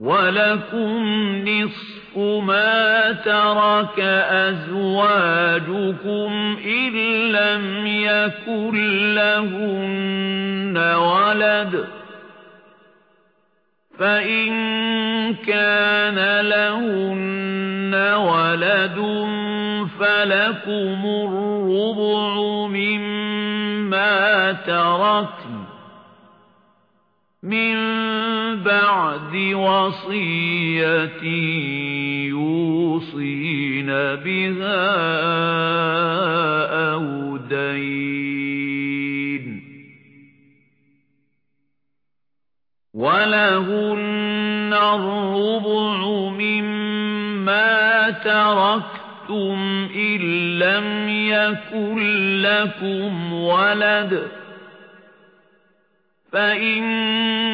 وَلَكُمْ نِصْفُ مَا تَرَكَ أَزْوَاجُكُمْ إِن لَّمْ يَكُن لَّهُنَّ وَلَدٌ فَإِن كَانَ لَهُنَّ وَلَدٌ فَلَكُمُ الرُّبُعُ مِمَّا تَرَكْنَ مِن بَعْدِ وَصِيَّةٍ يُوصِينَ بِهَا أَوْ دَيْنٍ. وَلَهُنَّ الرُّبُعُ مِمَّا تَرَكْتُمْ إِن لَّمْ يَكُن لَّكُمْ وَلَدٌ. فَإِن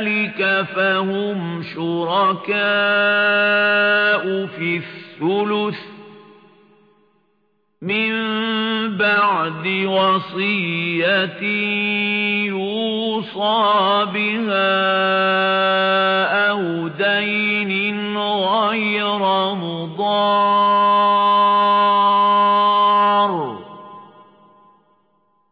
ذَلِكَ فَهُمْ شُرَكَاءُ فِي الثُّلُثِ مِن بَعْدِ وَصِيَّةٍ يُوصَى بِهَا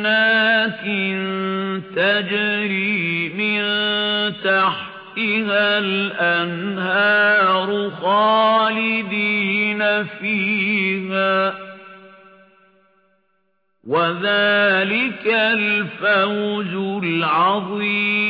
جَنَّاتٍ تَجْرِي مِن تَحْتِهَا الْأَنْهَارُ خَالِدِينَ فِيهَا. وَذَلِكَ الْفَوْزُ الْعَظِيمُ.